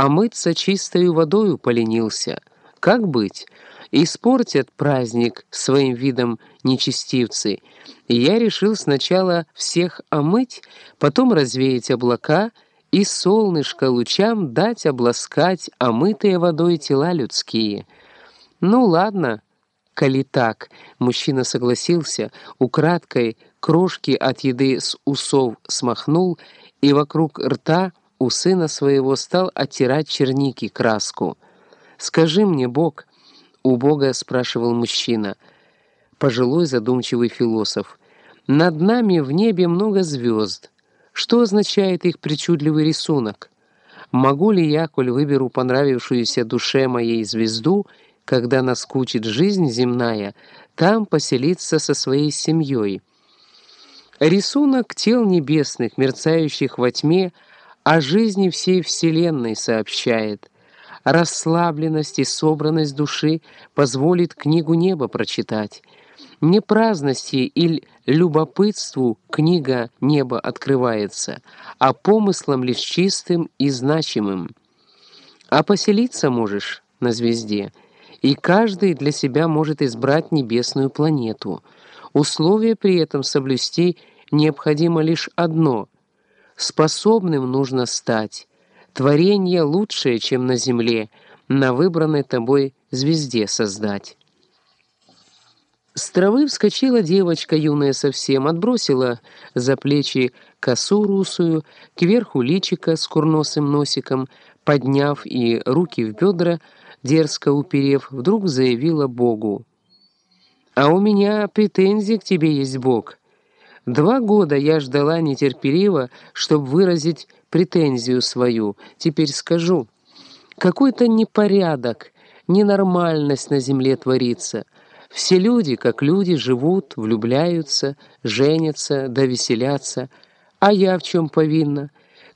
а мыться чистою водою поленился. Как быть? Испортят праздник своим видом нечестивцы. И я решил сначала всех омыть, потом развеять облака и солнышко лучам дать обласкать омытые водой тела людские. Ну ладно, коли так, мужчина согласился, украдкой крошки от еды с усов смахнул и вокруг рта у сына своего стал оттирать черники краску. «Скажи мне, Бог», — у Бога спрашивал мужчина, пожилой задумчивый философ, «над нами в небе много звезд. Что означает их причудливый рисунок? Могу ли я, коль выберу понравившуюся душе моей звезду, когда наскучит жизнь земная, там поселиться со своей семьей?» Рисунок тел небесных, мерцающих во тьме, о жизни всей Вселенной сообщает. Расслабленность и собранность души позволит книгу неба прочитать. Не праздности или любопытству книга неба открывается, а помыслом лишь чистым и значимым. А поселиться можешь на звезде, и каждый для себя может избрать небесную планету. Условие при этом соблюсти необходимо лишь одно — Способным нужно стать. Творение лучшее, чем на земле, на выбранной тобой звезде создать. С травы вскочила девочка, юная совсем, отбросила за плечи косу русую, кверху личика с курносым носиком, подняв и руки в бедра, дерзко уперев, вдруг заявила Богу. «А у меня претензии к тебе есть, Бог. Два года я ждала нетерпеливо, чтобы выразить претензию свою. Теперь скажу. Какой-то непорядок, ненормальность на земле творится. Все люди, как люди, живут, влюбляются, женятся, да веселятся. А я в чем повинна?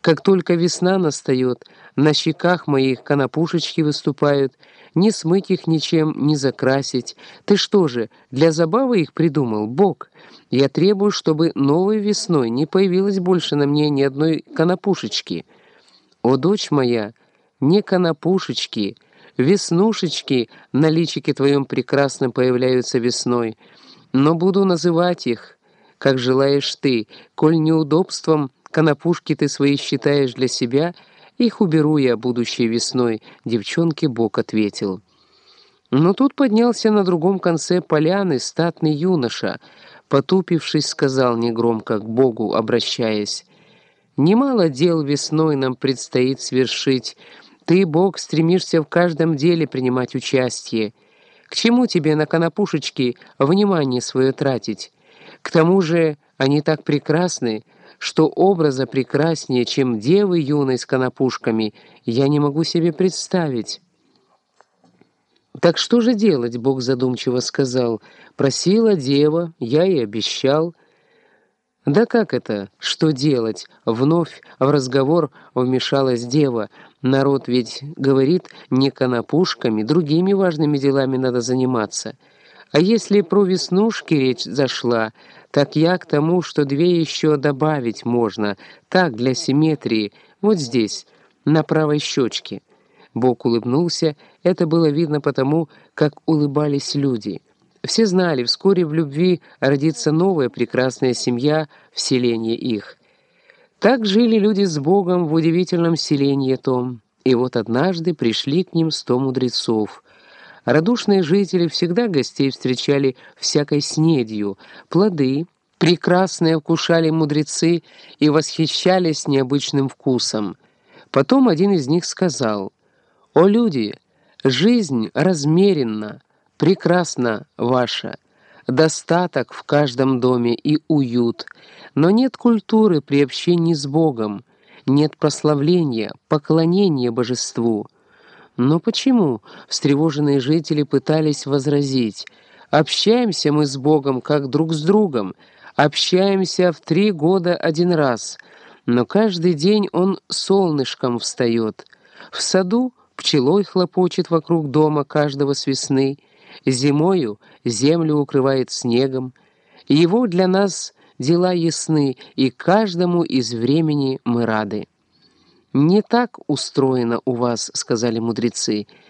Как только весна настает, на щеках моих конопушечки выступают, не смыть их ничем, не закрасить. Ты что же, для забавы их придумал, Бог?» Я требую, чтобы новой весной не появилось больше на мне ни одной конопушечки. О, дочь моя, не конопушечки, веснушечки на личике твоем прекрасно появляются весной, но буду называть их, как желаешь ты, коль неудобством конопушки ты свои считаешь для себя, их уберу я будущей весной, девчонке Бог ответил. Но тут поднялся на другом конце поляны статный юноша — потупившись, сказал негромко, к Богу обращаясь, «Немало дел весной нам предстоит свершить. Ты, Бог, стремишься в каждом деле принимать участие. К чему тебе на конопушечке внимание свое тратить? К тому же они так прекрасны, что образа прекраснее, чем девы юной с конопушками, я не могу себе представить». «Так что же делать?» — Бог задумчиво сказал. «Просила дева, я и обещал». «Да как это? Что делать?» Вновь в разговор вмешалась дева. «Народ ведь говорит, не конопушками, другими важными делами надо заниматься. А если про веснушки речь зашла, так я к тому, что две еще добавить можно, так, для симметрии, вот здесь, на правой щечке». Бог улыбнулся, это было видно потому, как улыбались люди. Все знали, вскоре в любви родится новая прекрасная семья в селении их. Так жили люди с Богом в удивительном селении том. И вот однажды пришли к ним сто мудрецов. Радушные жители всегда гостей встречали всякой снедью, плоды, прекрасные вкушали мудрецы и восхищались необычным вкусом. Потом один из них сказал — «О люди, жизнь размеренна, прекрасна ваша, достаток в каждом доме и уют, но нет культуры при общении с Богом, нет прославления, поклонения божеству». Но почему встревоженные жители пытались возразить? Общаемся мы с Богом как друг с другом, общаемся в три года один раз, но каждый день Он солнышком встает. В саду пчелой хлопочет вокруг дома каждого с весны, зимою землю укрывает снегом. Его для нас дела ясны, и каждому из времени мы рады. «Не так устроено у вас», — сказали мудрецы.